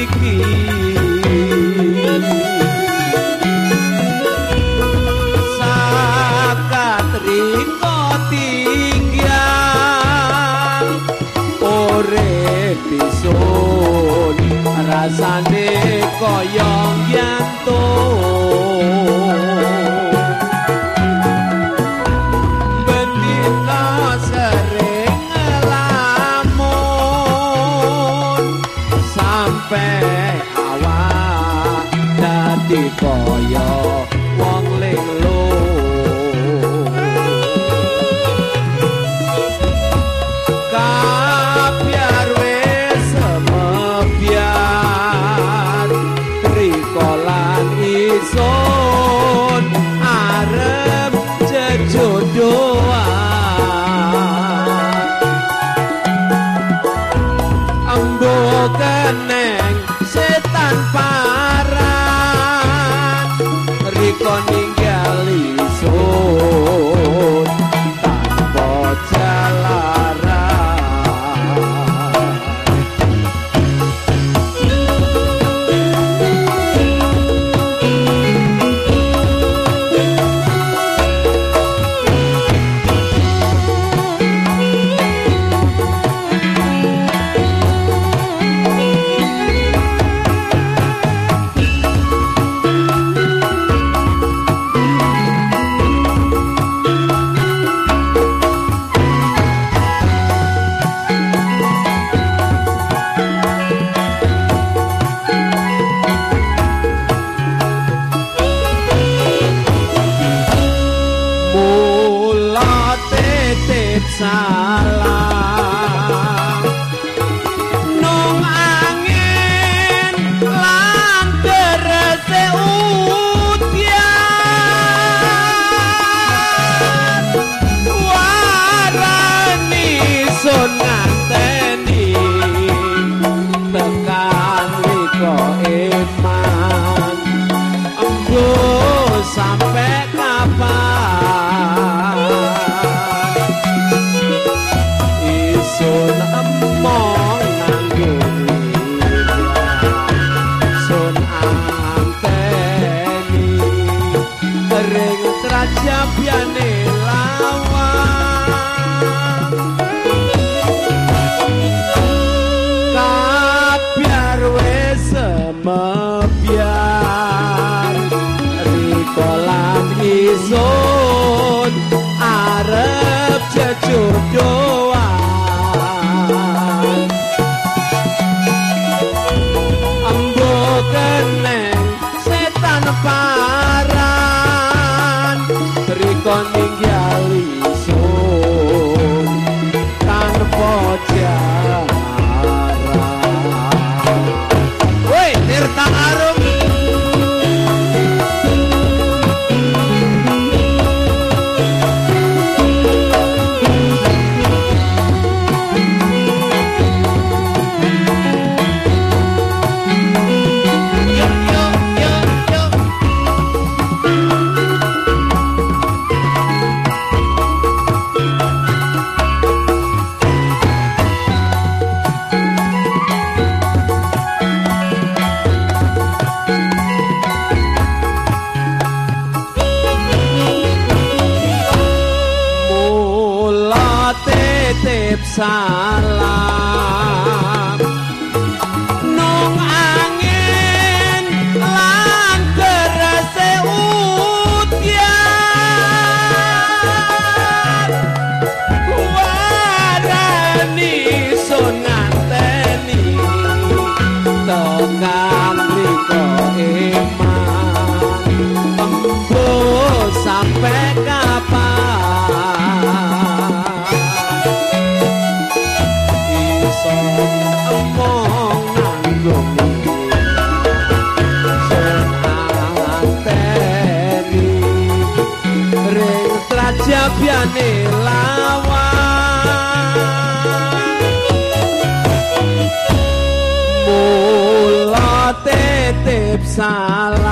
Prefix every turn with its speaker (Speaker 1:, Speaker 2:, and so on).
Speaker 1: iki. Saka trinko tinggal ore bisun rasane koyong yang tuh So. salah ison arep jejur dong salah melawan mula tetep salah.